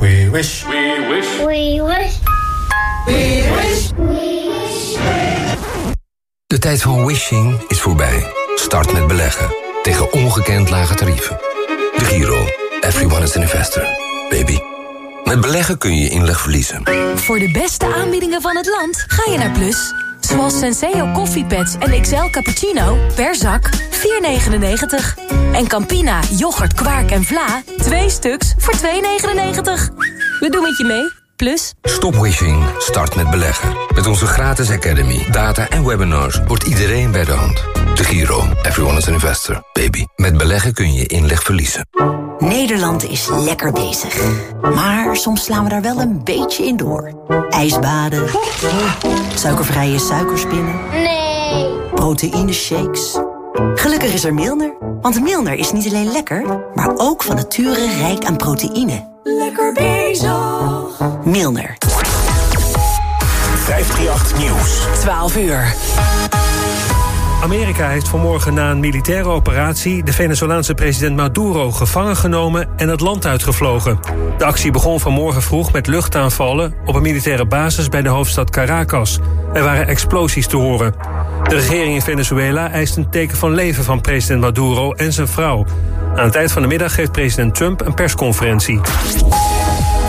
We wish. We wish. We wish. We wish. We wish. De tijd van wishing is voorbij. Start met beleggen. Tegen ongekend lage tarieven. De Giro. Everyone is an investor. Baby. Met beleggen kun je inleg verliezen. Voor de beste aanbiedingen van het land ga je naar Plus. Zoals Senseo koffiepads en XL cappuccino per zak 4,99. En Campina, yoghurt, kwark en vla 2 stuks voor 2,99. We doen het je mee. Plus. Stop wishing. Start met beleggen. Met onze gratis academy, data en webinars wordt iedereen bij de hand. De Giro. Everyone is an investor. Baby. Met beleggen kun je inleg verliezen. Nederland is lekker bezig. Maar soms slaan we daar wel een beetje in door. Ijsbaden. Suikervrije suikerspinnen. Nee. Proteïne shakes. Gelukkig is er Milner. Want Milner is niet alleen lekker, maar ook van nature rijk aan proteïne. Lekker bezig. Milner. 538 Nieuws. 12 uur. Amerika heeft vanmorgen na een militaire operatie... de Venezolaanse president Maduro gevangen genomen en het land uitgevlogen. De actie begon vanmorgen vroeg met luchtaanvallen... op een militaire basis bij de hoofdstad Caracas. Er waren explosies te horen. De regering in Venezuela eist een teken van leven van president Maduro en zijn vrouw. Aan het eind van de middag geeft president Trump een persconferentie.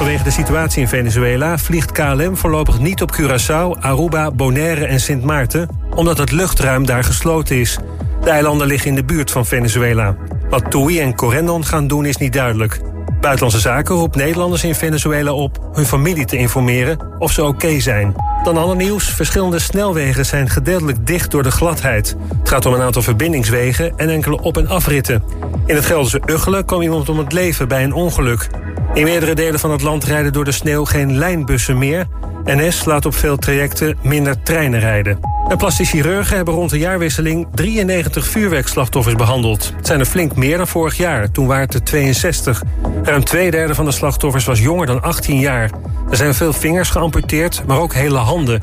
Vanwege de situatie in Venezuela vliegt KLM voorlopig niet op Curaçao, Aruba, Bonaire en Sint Maarten, omdat het luchtruim daar gesloten is. De eilanden liggen in de buurt van Venezuela. Wat TUI en Corendon gaan doen is niet duidelijk. Buitenlandse Zaken roept Nederlanders in Venezuela op hun familie te informeren of ze oké zijn. Dan ander nieuws. Verschillende snelwegen zijn gedeeltelijk dicht door de gladheid. Het gaat om een aantal verbindingswegen en enkele op- en afritten. In het Gelderse Uggelen kwam iemand om het leven bij een ongeluk. In meerdere delen van het land rijden door de sneeuw geen lijnbussen meer. NS laat op veel trajecten minder treinen rijden. En plastisch chirurgen hebben rond de jaarwisseling 93 vuurwerkslachtoffers behandeld. Het zijn er flink meer dan vorig jaar, toen waren het er 62. Ruim twee derde van de slachtoffers was jonger dan 18 jaar. Er zijn veel vingers geamputeerd, maar ook hele handen.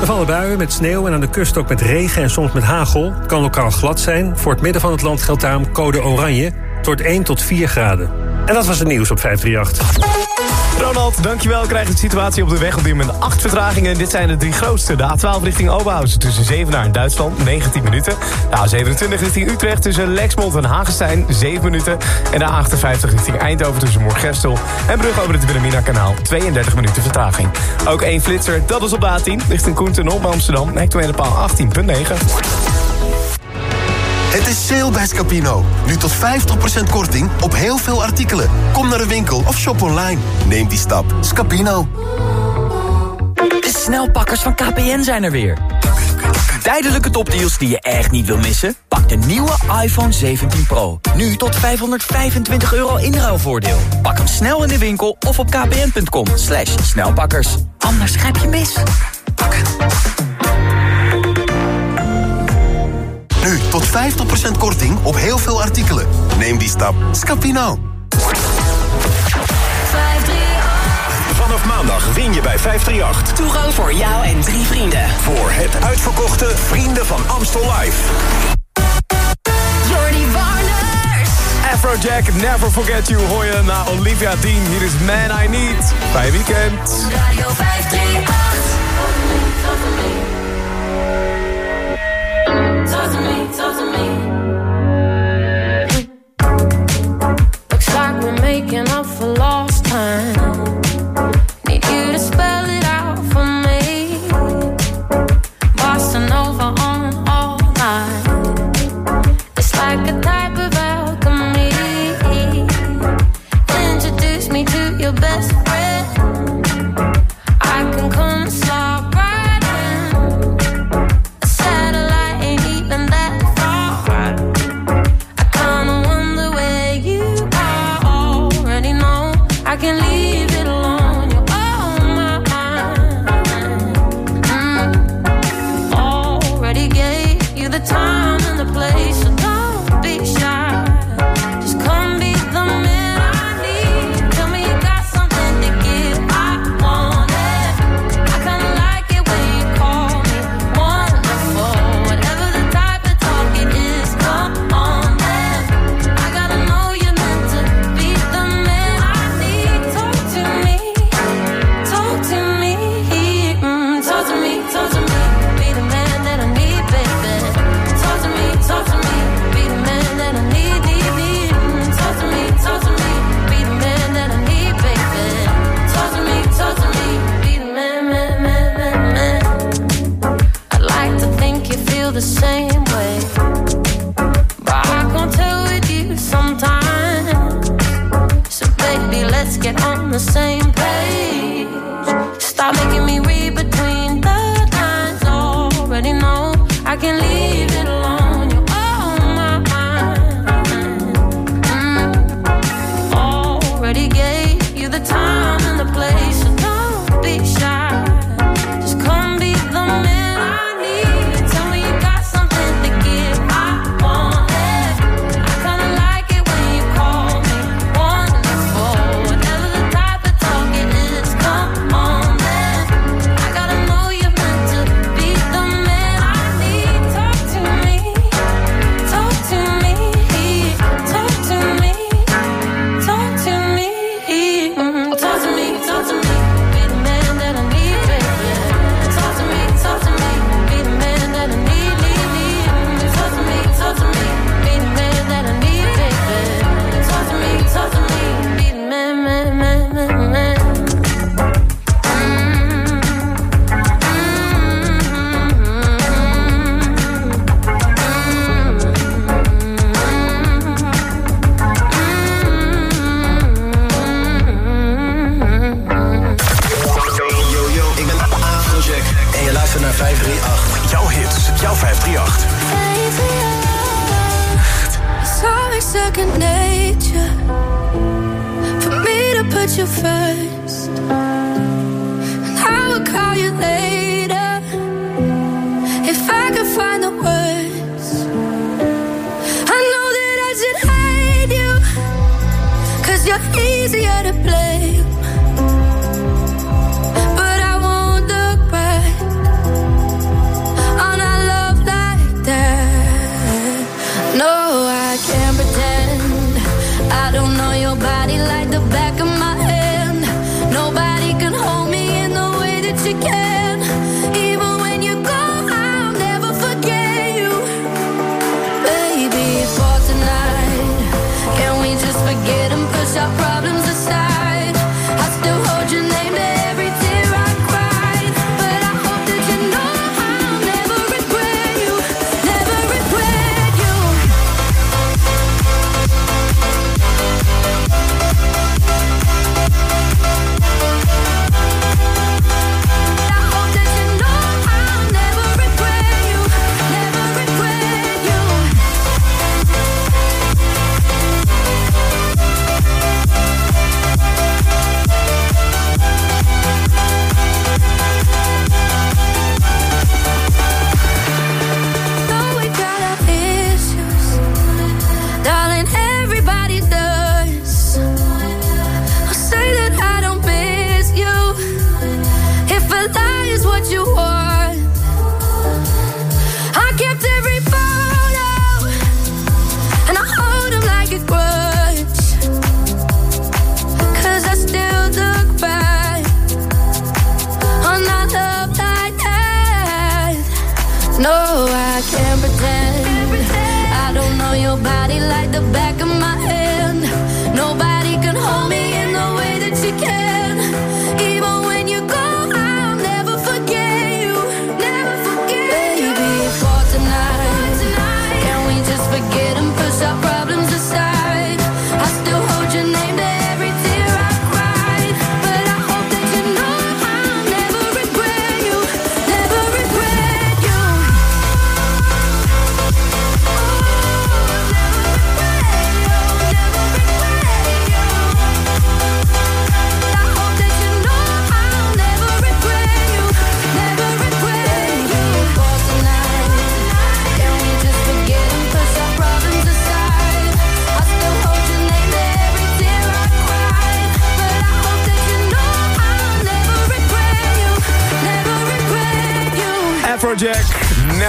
Er vallen buien met sneeuw en aan de kust ook met regen en soms met hagel. Het kan lokaal glad zijn. Voor het midden van het land geldt daarom code oranje. Het wordt 1 tot 4 graden. En dat was het nieuws op 538. Ronald, dankjewel. We krijgen de situatie op de weg op dit moment 8 vertragingen. Dit zijn de drie grootste. De A12 richting Oberhausen tussen Zevenaar en Duitsland, 19 minuten. De A27 richting Utrecht tussen Lexmond en Hagestein, 7 minuten. En de A58 richting Eindhoven tussen Moorgestel en Brug over het Wilhelmina-kanaal, 32 minuten vertraging. Ook één flitser, dat is op de A10 richting Koentunnel bij Amsterdam, hectometer paal 18.9. Het is sale bij Scapino. Nu tot 50% korting op heel veel artikelen. Kom naar de winkel of shop online. Neem die stap. Scapino. De snelpakkers van KPN zijn er weer. Tijdelijke topdeals die je echt niet wil missen? Pak de nieuwe iPhone 17 Pro. Nu tot 525 euro inruilvoordeel. Pak hem snel in de winkel of op kpn.com. Slash snelpakkers. Anders grijp je mis. Nu tot 50% korting op heel veel artikelen. Neem die stap. Scapino. Vanaf maandag win je bij 538. Toegang voor jou en drie vrienden. Voor het uitverkochte Vrienden van Amstel Live. Jordi Warners. Afrojack, Never Forget You, hoor je na Olivia Dean. Hier is Man I Need. Bij Weekend. Radio 538.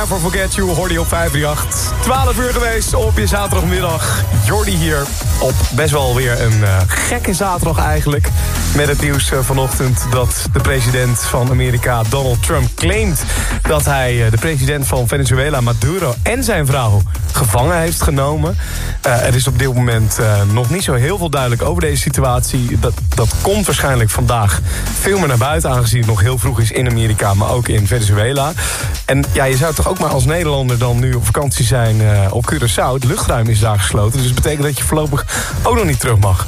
Never Forget You hoor je op 538. 12 uur geweest op je zaterdagmiddag. Jordy hier op best wel weer een eh, gekke zaterdag eigenlijk. Met het nieuws eh, vanochtend dat de president van Amerika, Donald Trump, claimt... dat hij eh, de president van Venezuela, Maduro, en zijn vrouw gevangen heeft genomen. er is op dit moment nog niet zo heel veel duidelijk over deze situatie. Dat, dat komt waarschijnlijk vandaag veel meer naar buiten... aangezien het nog heel vroeg is in Amerika, maar ook in Venezuela. En ja, je zou toch ook maar als Nederlander dan nu op vakantie zijn op Curaçao. Het luchtruim is daar gesloten, dus betekent dat je voorlopig ook nog niet terug mag.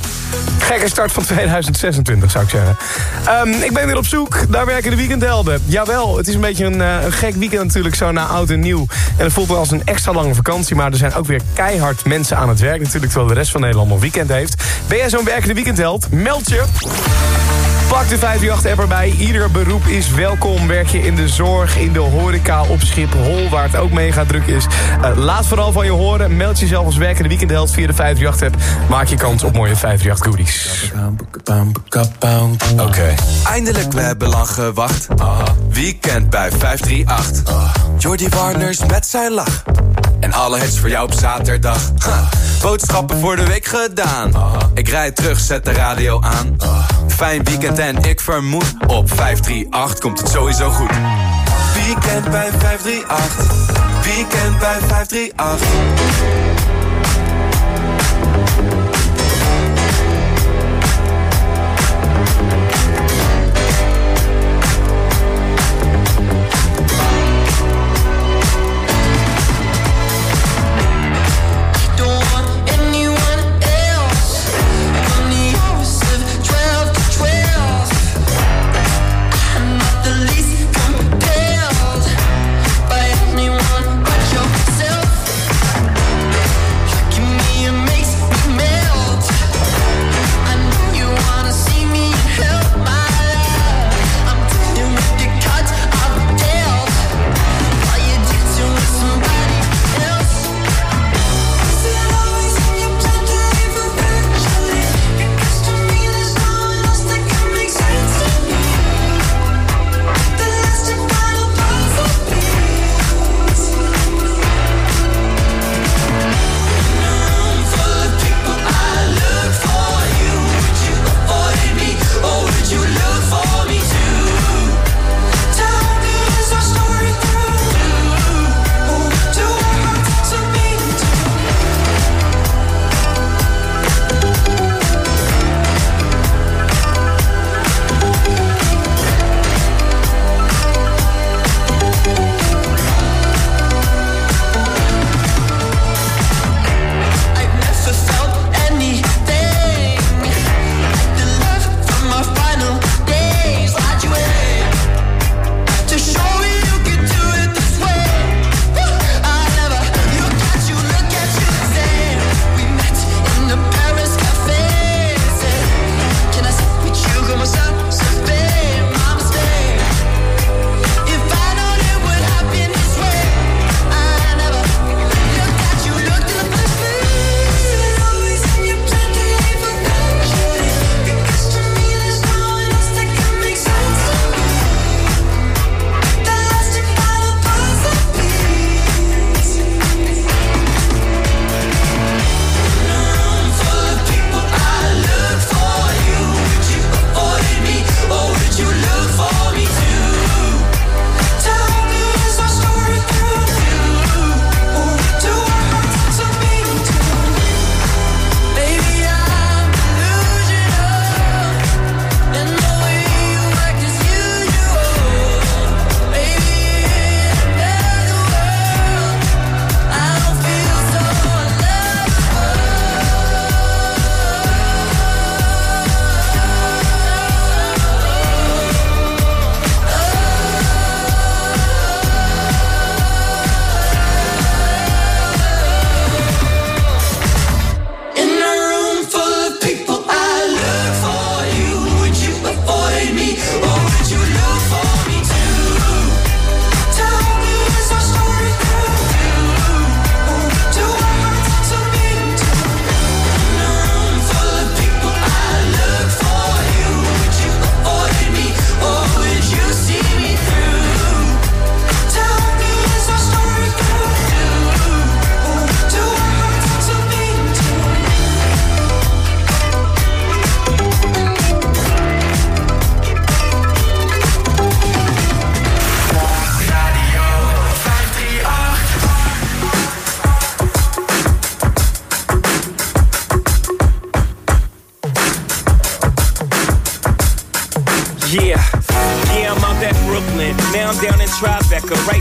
Gekke start van 2026, zou ik zeggen. Ehm, ik ben weer op zoek naar werkende weekendhelden. Jawel, het is een beetje een, eh, een gek weekend natuurlijk zo na oud en nieuw. En het voelt wel als een extra lange vakantie... maar er zijn ook weer keihard mensen aan het werk natuurlijk... terwijl de rest van Nederland nog weekend heeft. Ben jij zo'n werkende weekendheld? Meld je! Pak de 538-app erbij. Ieder beroep is welkom. Werk je in de zorg, in de horeca, op Schiphol... waar het ook mega druk is. Eh, laat vooral van je horen. Meld jezelf als werkende weekendheld via de 538-app. Maak je kans op mooie 538-goodies. Oké. Eindelijk, we hebben lang gewacht. Weekend bij 538. Jordi Warners met zijn lach. En alle hits voor jou op zaterdag. Ha. Boodschappen voor de week gedaan. Ik rijd terug, zet de radio aan. Fijn weekend en ik vermoed. Op 538 komt het sowieso goed. Weekend bij 538. Weekend bij 538.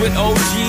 with OG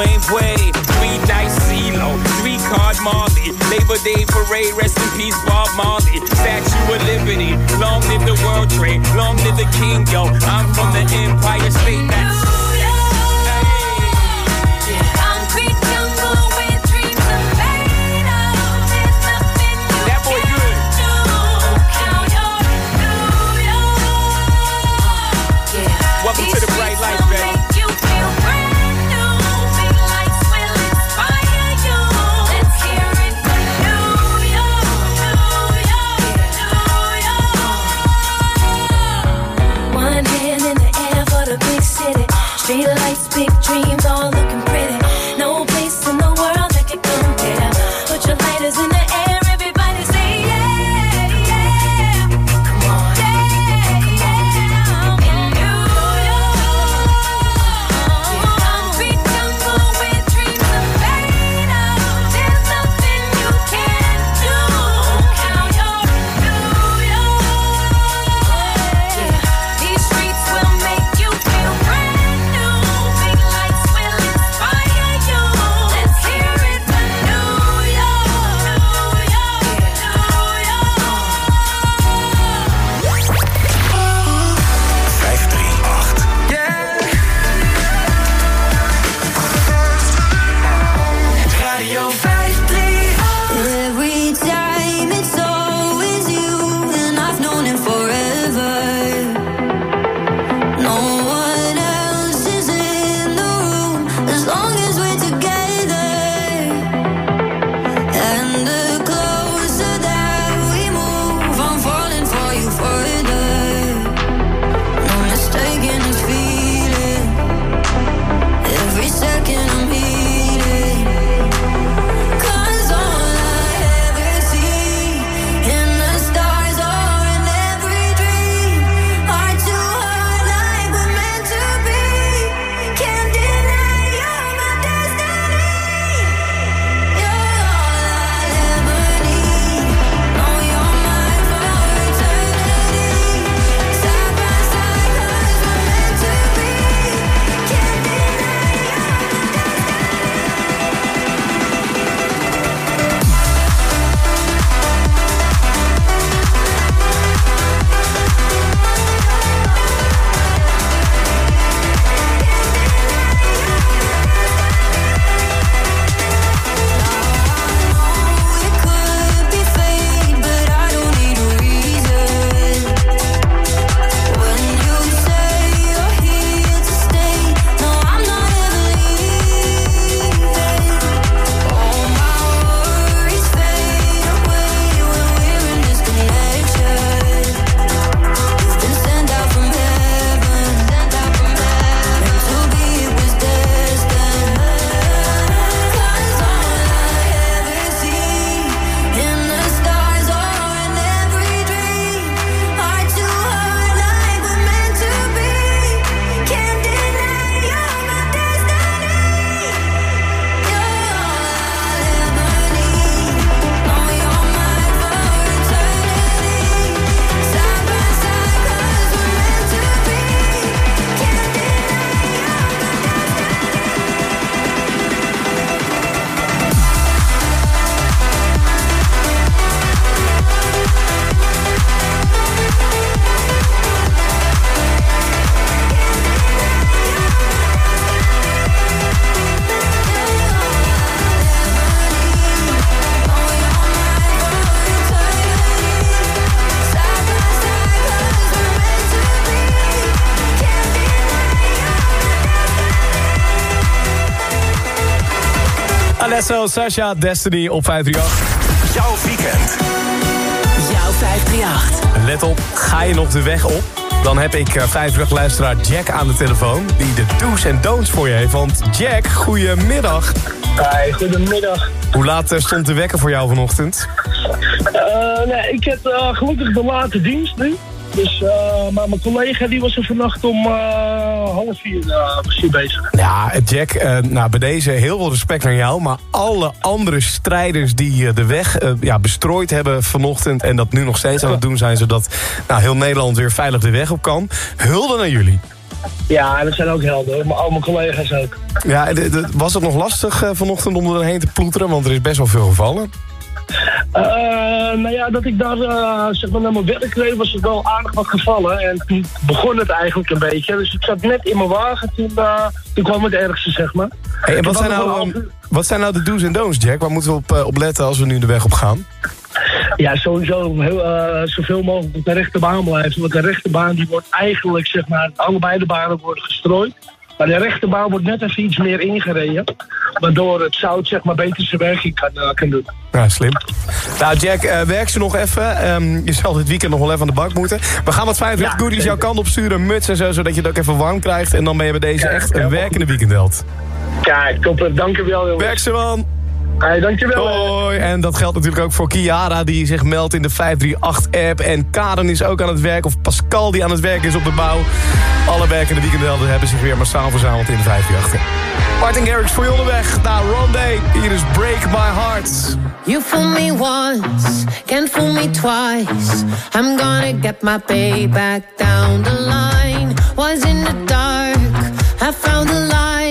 Dwayne Wade. Three dice CeeLo, three card Marley. Labor Day parade, rest in peace Bob Marley. Statue of Liberty, long live the World Trade, long live the King, yo. I'm from the Empire State. That's dream Sasha, Destiny op 538. Jouw weekend. Jouw 538. Let op, ga je nog de weg op? Dan heb ik uh, 538 luisteraar Jack aan de telefoon... die de do's en don'ts voor je heeft. Want Jack, goedemiddag. Hi, goedemiddag. Hoe laat eh, stond de wekker voor jou vanochtend? Eh, nee, ik heb eh, gelukkig de late dienst nu. Dus, eh, maar mijn collega die was er vannacht om eh, half vier eh, was hier bezig. Ja, Jack, eh, nou, bij deze heel veel respect naar jou... maar alle andere strijders die eh, de weg ja, bestrooid hebben vanochtend... en dat nu nog steeds aan het doen zijn... zodat nou, heel Nederland weer veilig de weg op kan. Hulde naar jullie. Ja, en dat zijn ook helden, hoor, maar al mijn collega's ook. Ja, was het nog lastig vanochtend om erheen te ploeteren? Want er is best wel veel gevallen. Eh, nou ja, dat ik daar eh, zeg maar naar mijn werk reed, was het wel aardig wat gevallen. En toen begon het eigenlijk een beetje. Dus ik zat net in mijn wagen, toen, eh, toen kwam het ergste, zeg maar. Hey, en wat, zijn nou, wat zijn nou de do's en don'ts, Jack? Waar moeten we op, op letten als we nu de weg op gaan? Ja, sowieso heel, eh, zoveel mogelijk op de rechte baan blijven. Want de rechte baan die wordt eigenlijk, zeg maar, allebei de banen worden gestrooid. Maar de rechte baan wordt net even iets meer ingereden. Waardoor het zout, zeg maar, beter zijn werking kan, eh, kan doen. Ja, slim. Nou, Jack, eh, werk ze nog even. Ehm, je zal dit weekend nog wel even aan de bak moeten. We gaan wat vijf Ja, goodies jouw kant op sturen. Muts en zo, zodat je het ook even warm krijgt. En dan ben je bij deze echt een werkende weekendheld. Kijk, topper. Dankjewel, jongens. Werk ze, man. Hey, dankjewel. Hoi. En dat geldt natuurlijk ook voor Kiara, die zich meldt in de 538-app. En Karen is ook aan het werk. Of Pascal, die aan het werk is op de bouw. Alle werkende weekendhelden hebben zich weer massaal verzameld in de 538. Martin Garrix voor je onderweg naar Rondé. Hier is Break My Heart. You fool me once, can't fool me twice. I'm gonna get my payback down the line. Was in the dark, I found the light.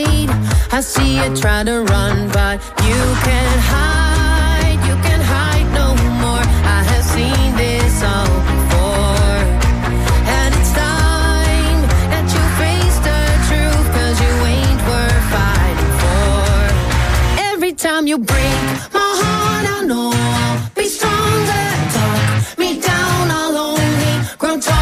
I see you try to run, but you can't hide. You can't hide no more. I have seen this all before. And it's time that you face the truth, cause you ain't worth fighting for. Every time you break my heart, I know I'll be stronger. Talk me down, I'll only grow taller.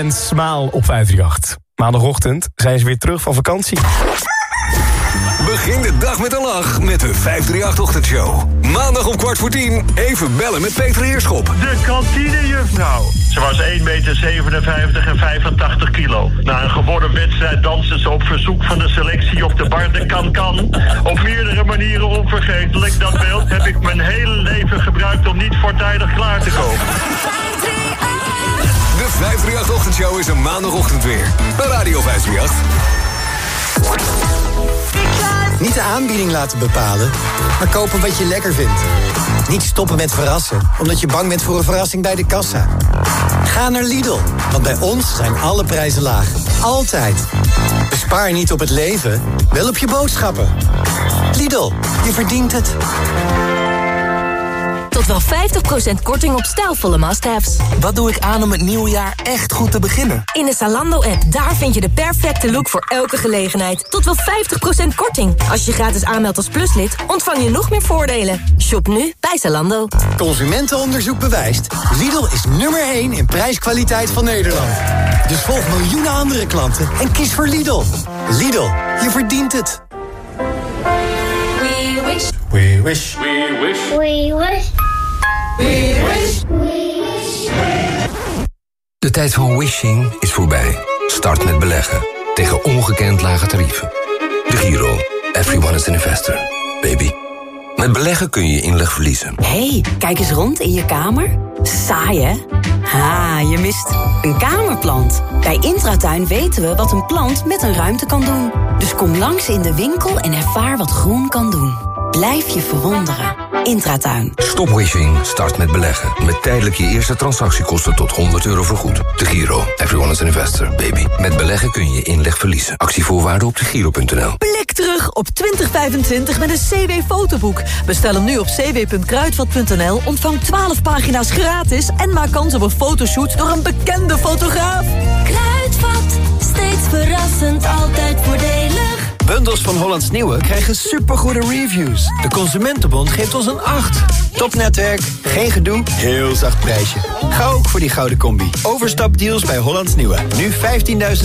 En Smaal op 538. Maandagochtend zijn ze weer terug van vakantie. Begin de dag met een lach met de 538-ochtendshow. Maandag om kwart voor tien, even bellen met Peter Heerschop. De kantinejuffrouw. Ze was 1,57 meter en 85 kilo. Na een geworden wedstrijd danste ze op verzoek van de selectie op de bar de kan-kan. Op meerdere manieren onvergetelijk. Dat beeld heb ik mijn hele leven gebruikt om niet voortijdig klaar te komen. De 538-ochtendshow is een maandagochtend weer. Bij Radio 538. Niet de aanbieding laten bepalen, maar kopen wat je lekker vindt. Niet stoppen met verrassen, omdat je bang bent voor een verrassing bij de kassa. Ga naar Lidl, want bij ons zijn alle prijzen laag. Altijd. Bespaar niet op het leven, wel op je boodschappen. Lidl, je verdient het. Tot wel 50% korting op stijlvolle must-haves. Wat doe ik aan om het nieuwe jaar echt goed te beginnen? In de Zalando-app, daar vind je de perfecte look voor elke gelegenheid. Tot wel 50% korting. Als je je gratis aanmeldt als pluslid, ontvang je nog meer voordelen. Shop nu bij Zalando. Consumentenonderzoek bewijst. Lidl is nummer 1 in prijskwaliteit van Nederland. Dus volg miljoenen andere klanten en kies voor Lidl. Lidl, je verdient het. We wish. We wish. We wish. We wish. De tijd van wishing is voorbij. Start met beleggen. Tegen ongekend lage tarieven. De Giro. Everyone is an investor. Baby. Met beleggen kun je inleg verliezen. hey, kijk eens rond in je kamer. Saai, hè? Ha, je mist een kamerplant. Bij Intratuin weten we wat een plant met een ruimte kan doen. Dus kom langs in de winkel en ervaar wat groen kan doen. Blijf je verwonderen. Intratuin. Stop wishing, start met beleggen. Met tijdelijk je eerste transactiekosten tot 100 euro vergoed. De Giro. Everyone is an investor, baby. Met beleggen kun je inleg verliezen. Actievoorwaarden op degiro.nl. Blik terug op 2025 met een CW-fotoboek. Bestel hem nu op cw.kruidvat.nl, ontvang 12 pagina's gratis... en maak kans op een fotoshoot door een bekende fotograaf. Kruidvat, steeds verrassend, altijd voordelig. Bundels van Hollands Nieuwe krijgen supergoede reviews. De Consumentenbond geeft ons een 8. Topnetwerk, geen gedoe, heel zacht prijsje. Ga ook voor die gouden combi. Overstapdeals bij Hollands Nieuwe. Nu 15.000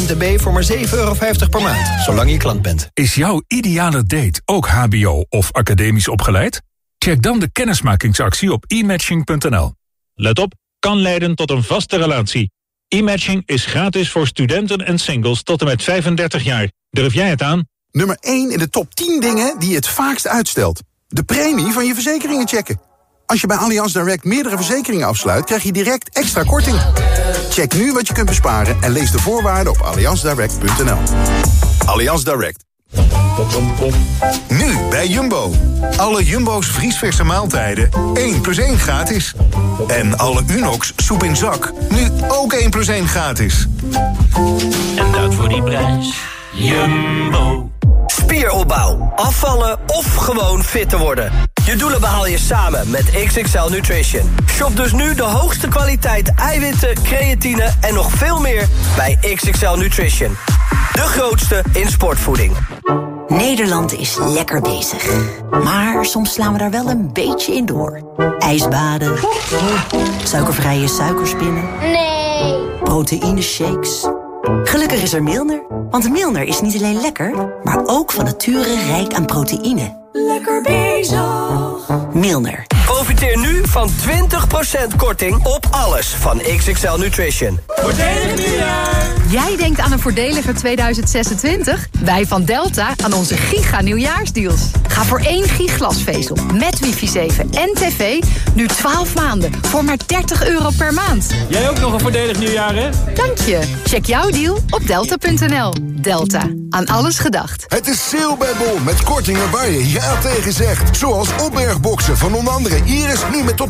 dB voor maar 7,50 euro per maand. Zolang je klant bent. Is jouw ideale date ook hbo of academisch opgeleid? Check dan de kennismakingsactie op e-matching.nl. Let op, kan leiden tot een vaste relatie. E-matching is gratis voor studenten en singles tot en met 35 jaar. Durf jij het aan? Nummer 1 in de top 10 dingen die je het vaakst uitstelt. De premie van je verzekeringen checken. Als je bij Allianz Direct meerdere verzekeringen afsluit... krijg je direct extra korting. Check nu wat je kunt besparen en lees de voorwaarden op allianzdirect.nl. Allianz Direct. Nu bij Jumbo. Alle Jumbo's vriesverse maaltijden 1 plus 1 gratis. En alle Unox soep in zak nu ook 1 plus 1 gratis. En dat voor die prijs. Jumbo. Spieropbouw, afvallen of gewoon fit te worden. Je doelen behaal je samen met XXL Nutrition. Shop dus nu de hoogste kwaliteit eiwitten, creatine en nog veel meer bij XXL Nutrition. De grootste in sportvoeding. Nederland is lekker bezig. Maar soms slaan we daar wel een beetje in door. Ijsbaden. Suikervrije suikerspinnen. Nee. Proteïne shakes. Gelukkig is er Milner. Want Milner is niet alleen lekker, maar ook van nature rijk aan proteïne. Lekker bezig. Milner. Profiteer nu van 20% korting op alles van XXL Nutrition. Voordelig nieuwjaar! Jij denkt aan een voordeliger 2026? Wij van Delta aan onze giga nieuwjaarsdeals. Ga voor één giglasvezel met wifi 7 en tv nu 12 maanden voor maar 30 euro per maand. Jij ook nog een voordelig nieuwjaar, hè? Dank je. Check jouw deal op delta.nl. Delta. Aan alles gedacht. Het is sale bij Bol met kortingen waar je ja tegen zegt. Zoals opbergboxen van onder andere Iris nu met tot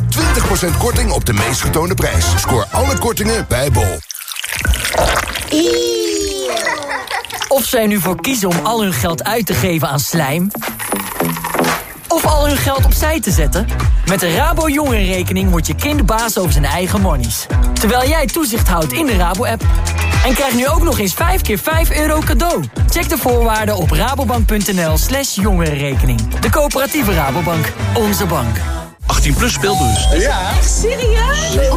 20% korting op de meest getoonde prijs. Scoor alle kortingen bij Bol. Of zij nu voor kiezen om al hun geld uit te geven aan slijm... of al hun geld opzij te zetten... met de Rabo Jongerenrekening wordt je kind baas over zijn eigen monies. Terwijl jij toezicht houdt in de Rabo-app. En krijg nu ook nog eens 5 keer 5 euro cadeau. Check de voorwaarden op rabobank.nl slash jongerenrekening. De coöperatieve Rabobank. Onze bank. 18 plus speelbus. Ja. Echt serieus?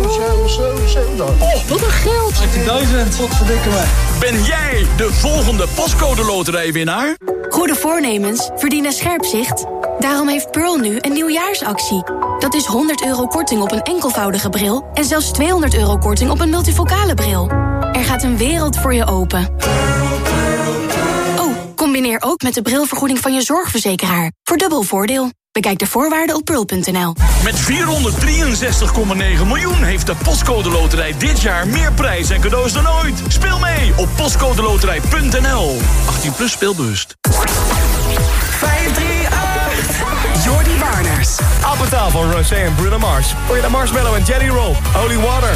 Oh, wat een geld. 18.000, wat verdikken me. Ben jij de volgende pascode loterijwinnaar? Goede voornemens verdienen scherp zicht. Daarom heeft Pearl nu een nieuwjaarsactie. Dat is 100 euro korting op een enkelvoudige bril... en zelfs 200 euro korting op een multifocale bril. Er gaat een wereld voor je open. Oh, combineer ook met de brilvergoeding van je zorgverzekeraar. Voor dubbel voordeel. Bekijk de voorwaarden op pearl.nl. Met 463,9 miljoen heeft de Postcode Loterij dit jaar meer prijs en cadeaus dan ooit. Speel mee op postcodeloterij.nl. 18 plus speelbewust. 538 Jordi Warners. Appeltaal van Rosé en Bruno Mars. Hoor je de Marshmallow en Jelly Roll. Holy Water.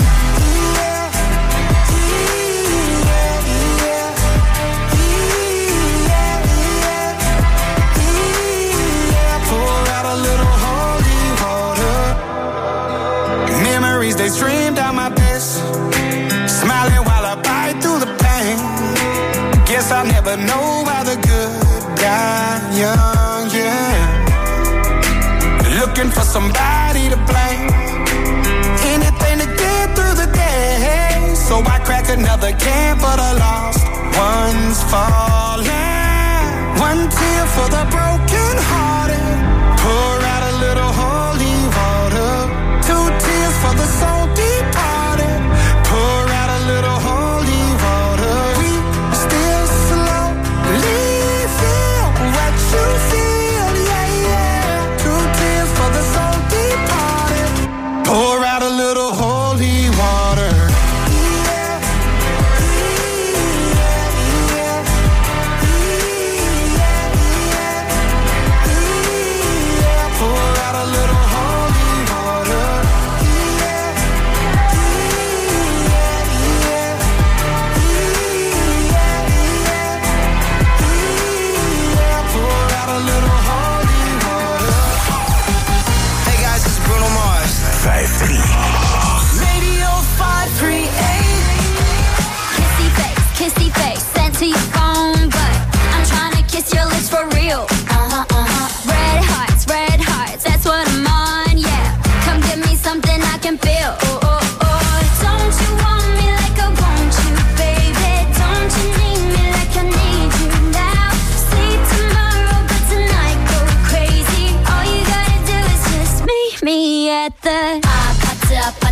Why the good die young, yeah. Looking for somebody to blame. Anything to get through the day. So I crack another can for the lost ones falling. One tear for the broken me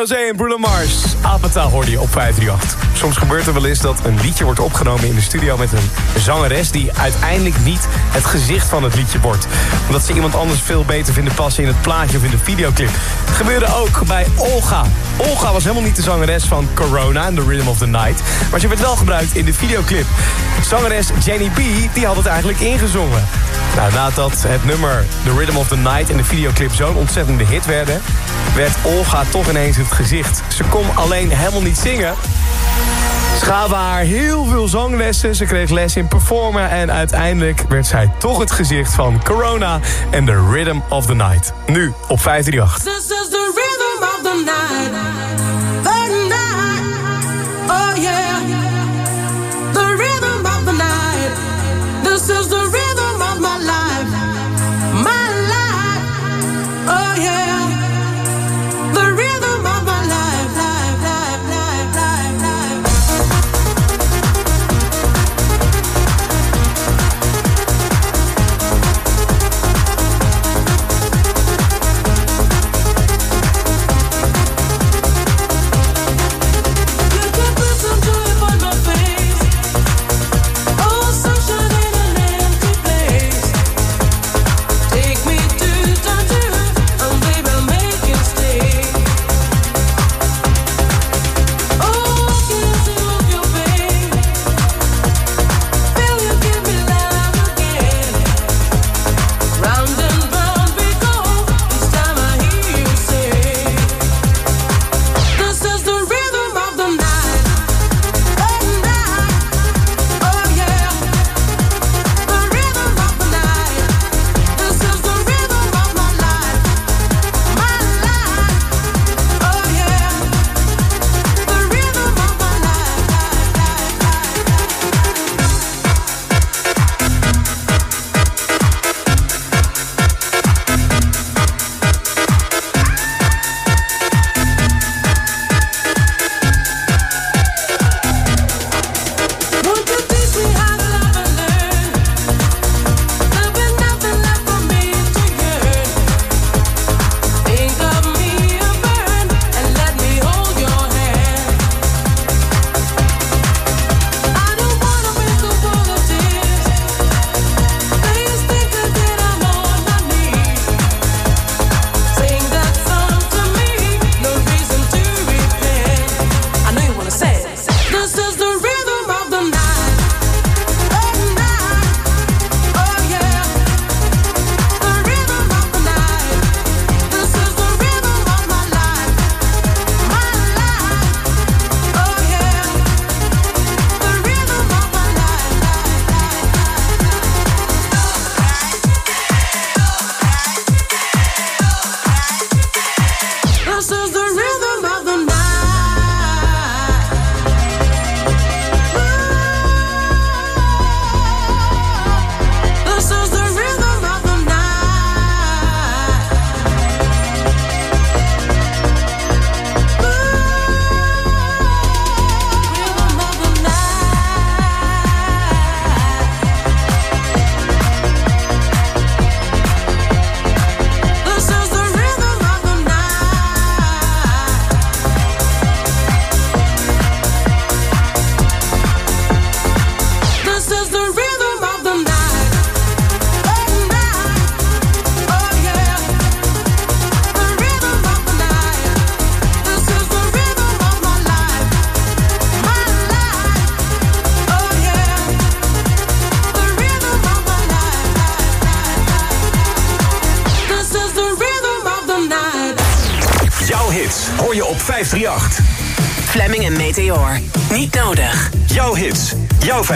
Rosé en Bruno Mars. Apata hoorde je op 538. Soms gebeurt er wel eens dat een liedje wordt opgenomen in de studio... met een zangeres die uiteindelijk niet het gezicht van het liedje wordt. Omdat ze iemand anders veel beter vinden passen in het plaatje of in de videoclip. Gebeurde ook bij Olga. Olga was helemaal niet de zangeres van Corona en The Rhythm of the Night. Maar ze werd wel gebruikt in de videoclip. Zangeres Jenny B die had het eigenlijk ingezongen. Nou, nadat het nummer The Rhythm of the Night en de videoclip zo'n ontzettende hit werden... werd Olga toch ineens het gezicht. Ze kon alleen helemaal niet zingen. Ze gaven haar heel veel zanglessen. Ze kreeg les in performen. En uiteindelijk werd zij toch het gezicht van Corona en The Rhythm of the Night. Nu op 538. This is the rhythm of the night.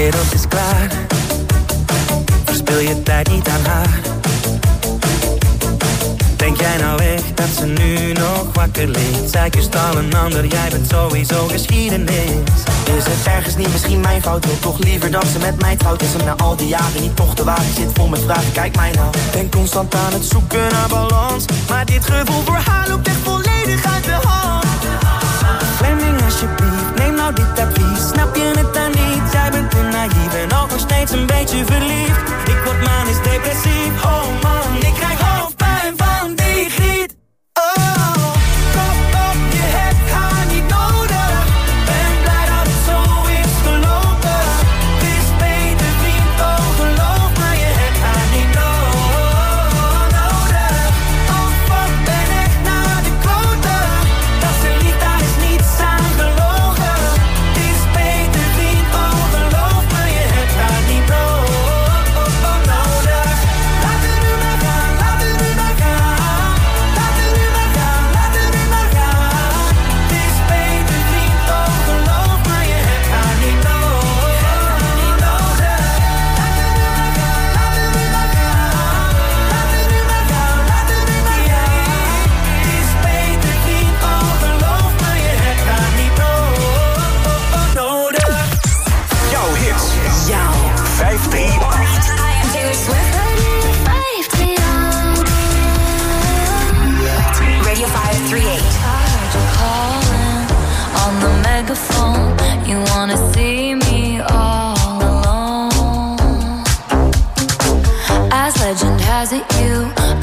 wereld is klaar. Verspil je tijd niet aan haar. Denk jij nou echt dat ze nu nog wakker ligt? Zij kust al een ander, jij bent sowieso geschiedenis. Is het ergens niet misschien mijn fout? Wil toch liever dat ze met mij trouwt? Is ze na al die jaren niet toch waar waarheid? Zit vol met vragen, kijk mij nou. Denk constant aan het zoeken naar balans. Maar dit gevoel voor haar loopt echt volledig uit de hand. Fleming alsjeblieft, neem nou dit advies. Snap je het steeds een beetje verliefd. Ik word manisch depressief, oh man, ik krijg hoofdpijn van die griep.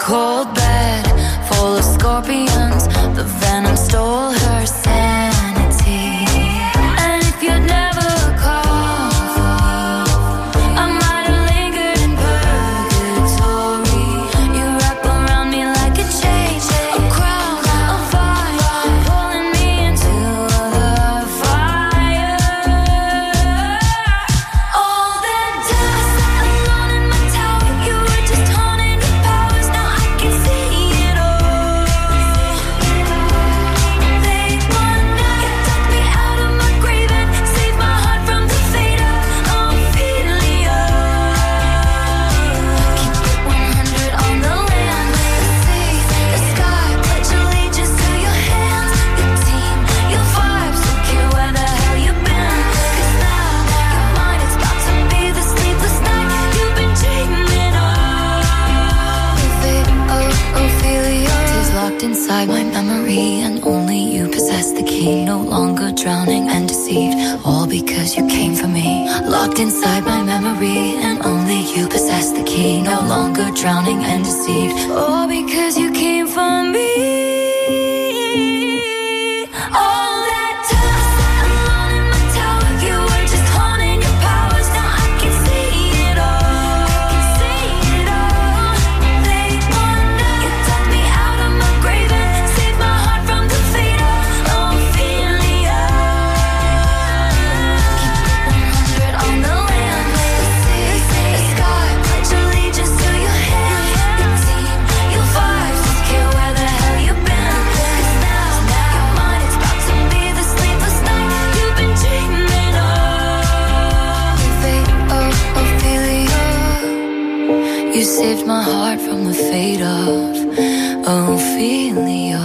call drowning and deceived. Oh, because my heart from the fate of Ophelia.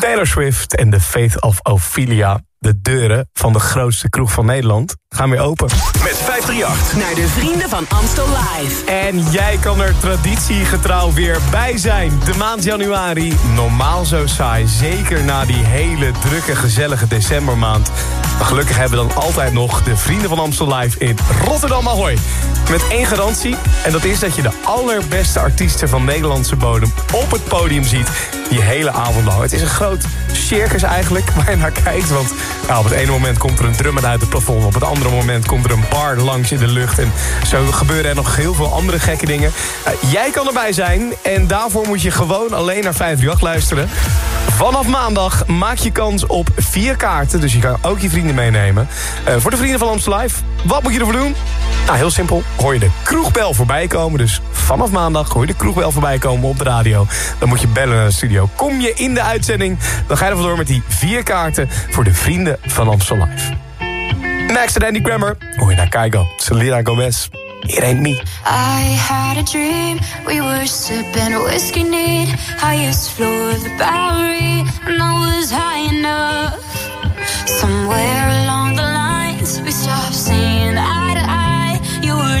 Taylor Swift en The Faith of Ophelia. De deuren van de grootste kroeg van Nederland gaan weer open. Met 538. Naar de vrienden van Amstel Live. En jij kan er traditiegetrouw weer bij zijn. De maand januari, normaal zo saai. Zeker na die hele drukke, gezellige decembermaand. Maar gelukkig hebben we dan altijd nog de Vrienden van Amstel Live in Rotterdam Ahoy. Met één garantie. En dat is dat je de allerbeste artiesten van Nederlandse bodem op het podium ziet. Die hele avond lang. Het is een groot circus eigenlijk waar je naar kijkt. Want nou, op het ene moment komt er een drummer uit het plafond. Op het andere moment komt er een bar langs in de lucht. En zo gebeuren er nog heel veel andere gekke dingen. Eh, jij kan erbij zijn. En daarvoor moet je gewoon alleen naar 538 luisteren. Vanaf maandag maak je kans op vier kaarten. Dus je kan ook je vrienden meenemen. Eh, voor de Vrienden van Amstel Live. Wat moet je ervoor doen? Nou, heel simpel. Hoor je de kroegbel voorbij komen. Dus vanaf maandag hoor je de kroegbel voorbij komen op de radio. Dan moet je bellen naar de studio. Kom je in de uitzending, dan ga je er vandoor met die vier kaarten... voor de Vrienden van Amstel Live. Next to Andy Grammer. Hoor je naar Keigo. Selena Gomez. It ain't me. I had a dream, we were sipping whiskey neat, highest floor of the Bowery, and I was high enough. Somewhere along the lines, we stopped seeing eye to eye. You were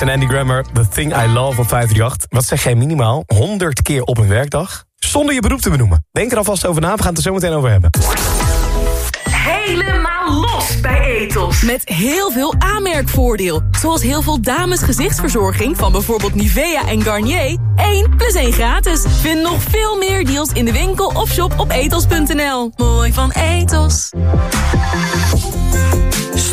En Andy Grammer, The Thing I Love op 538. Wat zeg jij minimaal 100 keer op een werkdag? Zonder je beroep te benoemen. Denk er alvast over na, we gaan het er zo meteen over hebben. Helemaal los bij Etos. Met heel veel aanmerkvoordeel. Zoals heel veel dames gezichtsverzorging van bijvoorbeeld Nivea en Garnier. 1 plus 1 gratis. Vind nog veel meer deals in de winkel of shop op etos.nl. Mooi van Etos.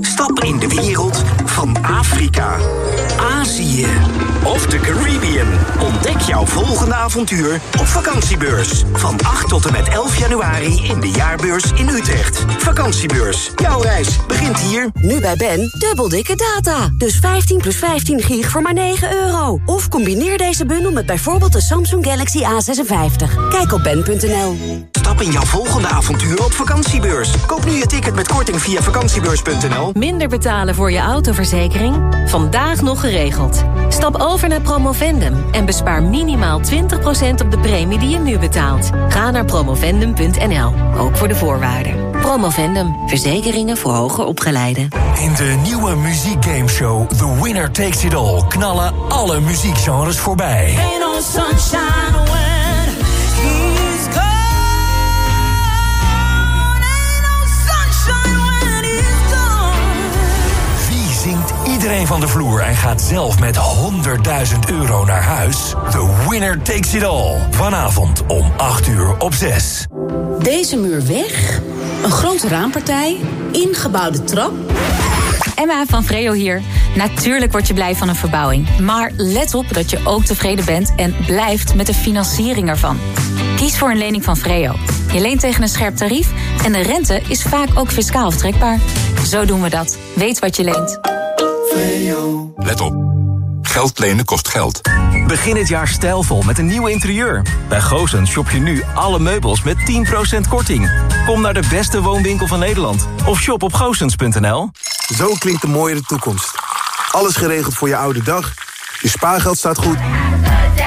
Stap in de wereld van Afrika, Azië of de Caribbean. Ontdek jouw volgende avontuur op vakantiebeurs. Van 8 tot en met 11 januari in de jaarbeurs in Utrecht. Vakantiebeurs. Jouw reis begint hier. Nu bij Ben, dubbel dikke data. Dus 15 plus 15 gig voor maar 9 euro. Of combineer deze bundel met bijvoorbeeld de Samsung Galaxy A56. Kijk op ben.nl. Stap in jouw volgende avontuur op vakantiebeurs. Koop nu je ticket met korting via vakantiebeurs.nl. Minder betalen voor je autoverzekering? Vandaag nog geregeld. Stap over naar Promovendum en bespaar minimaal 20% op de premie die je nu betaalt. Ga naar promovendum.nl, ook voor de voorwaarden. Promovendum, verzekeringen voor hoger opgeleiden. In de nieuwe muziekgameshow The Winner Takes It All knallen alle muziekgenres voorbij. Ain't no sunshine when iedereen van de vloer en gaat zelf met 100.000 euro naar huis? The Winner Takes It All. Vanavond om 8 uur op 6. Deze muur weg, een grote raampartij, ingebouwde trap. Emma van Vreo hier. Natuurlijk word je blij van een verbouwing. Maar let op dat je ook tevreden bent en blijft met de financiering ervan. Kies voor een lening van Vreo. Je leent tegen een scherp tarief en de rente is vaak ook fiscaal aftrekbaar. Zo doen we dat. Weet wat je leent. Let op. Geld lenen kost geld. Begin het jaar stijlvol met een nieuw interieur. Bij Goosens shop je nu alle meubels met 10% korting. Kom naar de beste woonwinkel van Nederland. Of shop op goosens.nl. Zo klinkt de mooiere toekomst. Alles geregeld voor je oude dag. Je spaargeld staat goed.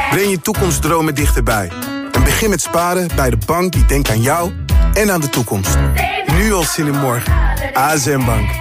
Breng je toekomstdromen dichterbij. En begin met sparen bij de bank die denkt aan jou en aan de toekomst. Nu al zin in morgen. ASM Bank.